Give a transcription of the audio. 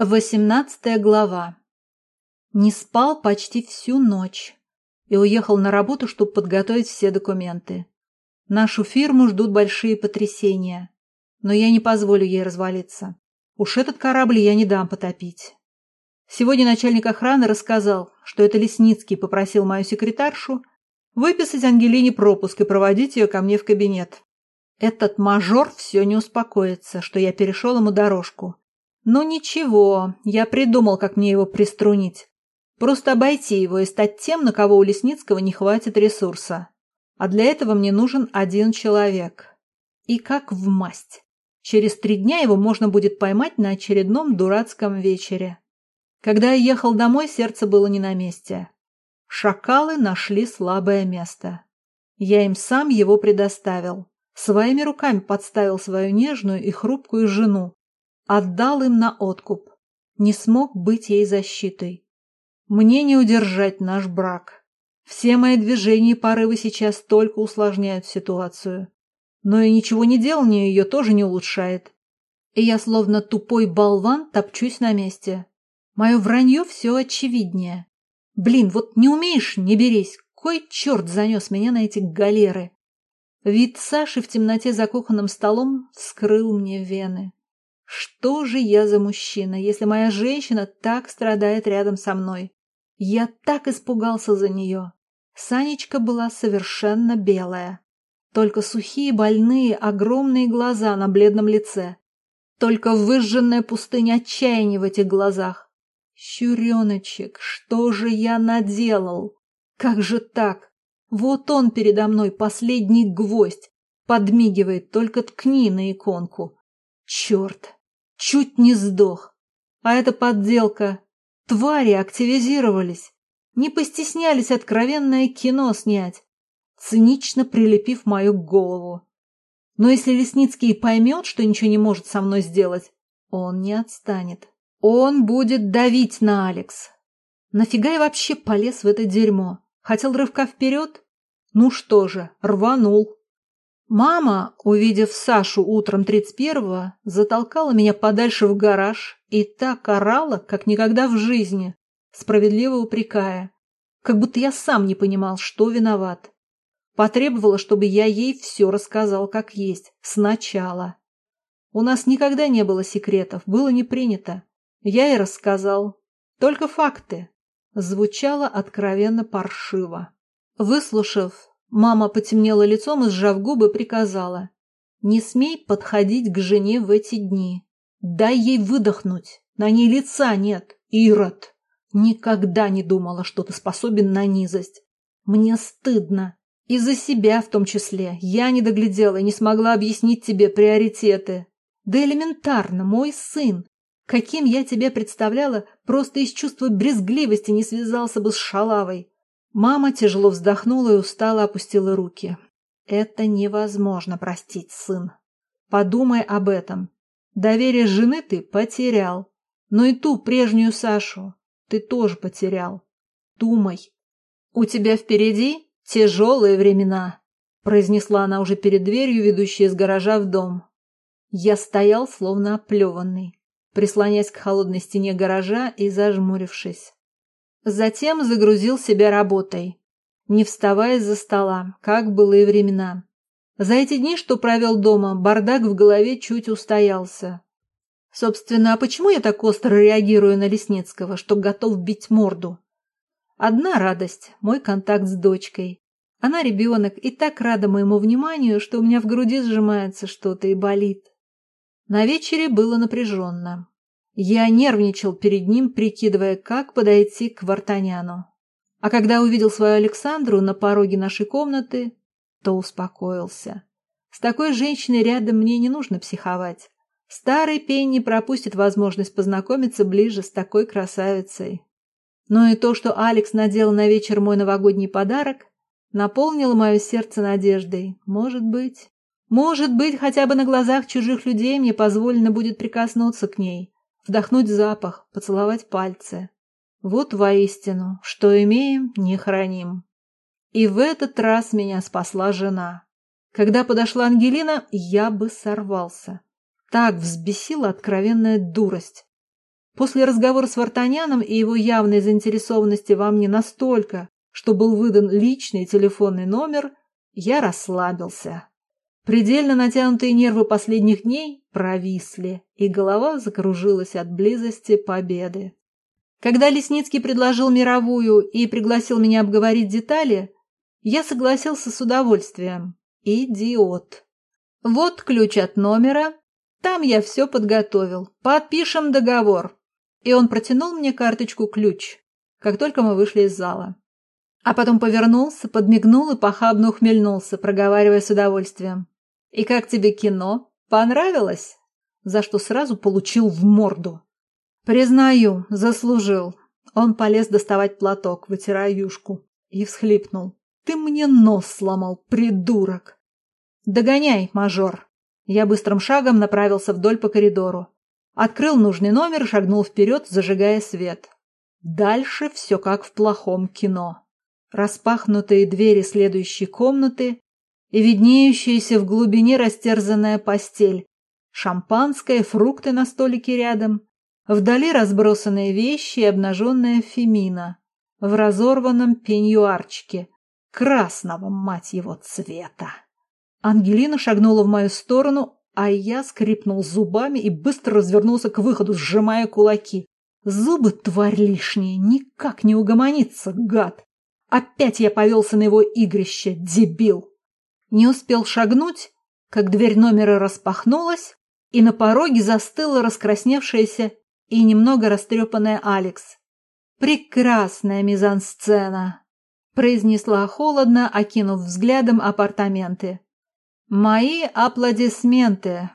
Восемнадцатая глава. Не спал почти всю ночь и уехал на работу, чтобы подготовить все документы. Нашу фирму ждут большие потрясения, но я не позволю ей развалиться. Уж этот корабль я не дам потопить. Сегодня начальник охраны рассказал, что это Лесницкий попросил мою секретаршу выписать Ангелине пропуск и проводить ее ко мне в кабинет. Этот мажор все не успокоится, что я перешел ему дорожку ну ничего, я придумал, как мне его приструнить. Просто обойти его и стать тем, на кого у Лесницкого не хватит ресурса. А для этого мне нужен один человек. И как в масть. Через три дня его можно будет поймать на очередном дурацком вечере. Когда я ехал домой, сердце было не на месте. Шакалы нашли слабое место. Я им сам его предоставил. Своими руками подставил свою нежную и хрупкую жену, Отдал им на откуп. Не смог быть ей защитой. Мне не удержать наш брак. Все мои движения и порывы сейчас только усложняют ситуацию. Но и ничего не делание ее тоже не улучшает. И я словно тупой болван топчусь на месте. Мое вранье все очевиднее. Блин, вот не умеешь, не берись. Кой черт занес меня на эти галеры? Вид Саши в темноте за кухонным столом вскрыл мне вены. Что же я за мужчина, если моя женщина так страдает рядом со мной? Я так испугался за нее. Санечка была совершенно белая. Только сухие, больные, огромные глаза на бледном лице. Только выжженная пустыня отчаяния в этих глазах. Щуреночек, что же я наделал? Как же так? Вот он передо мной, последний гвоздь. Подмигивает, только ткни на иконку. Черт! Чуть не сдох. А это подделка. Твари активизировались. Не постеснялись откровенное кино снять, цинично прилепив мою голову. Но если Лесницкий поймет, что ничего не может со мной сделать, он не отстанет. Он будет давить на Алекс. Нафига я вообще полез в это дерьмо? Хотел рывка вперед? Ну что же, рванул. Мама, увидев Сашу утром 31-го, затолкала меня подальше в гараж и так орала, как никогда в жизни, справедливо упрекая, как будто я сам не понимал, что виноват. Потребовала, чтобы я ей все рассказал как есть, сначала. У нас никогда не было секретов, было не принято. Я и рассказал. Только факты. Звучало откровенно паршиво. Выслушав, Мама потемнела лицом и, сжав губы, приказала. «Не смей подходить к жене в эти дни. Дай ей выдохнуть. На ней лица нет. Ирод. Никогда не думала, что ты способен на низость. Мне стыдно. И за себя в том числе. Я не доглядела и не смогла объяснить тебе приоритеты. Да элементарно, мой сын. Каким я тебя представляла, просто из чувства брезгливости не связался бы с шалавой. Мама тяжело вздохнула и устало опустила руки. «Это невозможно простить, сын. Подумай об этом. Доверие жены ты потерял. Но и ту прежнюю Сашу ты тоже потерял. Думай. У тебя впереди тяжелые времена», произнесла она уже перед дверью, ведущей из гаража в дом. Я стоял, словно оплеванный, прислонясь к холодной стене гаража и зажмурившись. Затем загрузил себя работой, не вставая из-за стола, как былые времена. За эти дни, что провел дома, бардак в голове чуть устоялся. Собственно, а почему я так остро реагирую на Лесницкого, что готов бить морду? Одна радость – мой контакт с дочкой. Она ребенок и так рада моему вниманию, что у меня в груди сжимается что-то и болит. На вечере было напряженно. Я нервничал перед ним, прикидывая, как подойти к Вартаняну. А когда увидел свою Александру на пороге нашей комнаты, то успокоился. С такой женщиной рядом мне не нужно психовать. Старый пень не пропустит возможность познакомиться ближе с такой красавицей. Но и то, что Алекс надел на вечер мой новогодний подарок, наполнило мое сердце надеждой. Может быть, может быть, хотя бы на глазах чужих людей мне позволено будет прикоснуться к ней, вдохнуть запах, поцеловать пальцы. Вот воистину, что имеем, не храним. И в этот раз меня спасла жена. Когда подошла Ангелина, я бы сорвался. Так взбесила откровенная дурость. После разговора с Вартаняном и его явной заинтересованности во мне настолько, что был выдан личный телефонный номер, я расслабился. Предельно натянутые нервы последних дней провисли, и голова закружилась от близости победы. Когда Лесницкий предложил мировую и пригласил меня обговорить детали, я согласился с удовольствием. Идиот. Вот ключ от номера. Там я все подготовил. Подпишем договор. И он протянул мне карточку-ключ, как только мы вышли из зала. А потом повернулся, подмигнул и похабно ухмельнулся, проговаривая с удовольствием. «И как тебе кино? Понравилось?» За что сразу получил в морду. «Признаю, заслужил». Он полез доставать платок, вытирая юшку, и всхлипнул. «Ты мне нос сломал, придурок!» «Догоняй, мажор!» Я быстрым шагом направился вдоль по коридору. Открыл нужный номер и шагнул вперед, зажигая свет. Дальше все как в плохом кино. Распахнутые двери следующей комнаты, и виднеющаяся в глубине растерзанная постель, шампанское, фрукты на столике рядом, вдали разбросанные вещи и обнаженная Фемина в разорванном пеньюарчике, красного, мать его, цвета. Ангелина шагнула в мою сторону, а я скрипнул зубами и быстро развернулся к выходу, сжимая кулаки. Зубы, тварь лишние, никак не угомонится, гад. Опять я повелся на его игрище, дебил. Не успел шагнуть, как дверь номера распахнулась, и на пороге застыла раскрасневшаяся и немного растрепанная Алекс. «Прекрасная мизансцена!» – произнесла холодно, окинув взглядом апартаменты. «Мои аплодисменты,